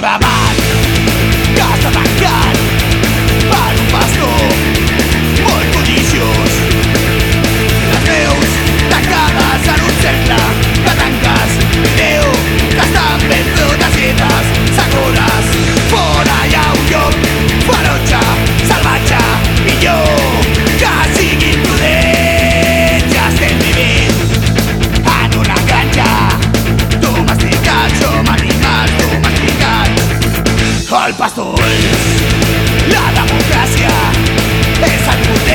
salva más. al pastor. La democracia es algo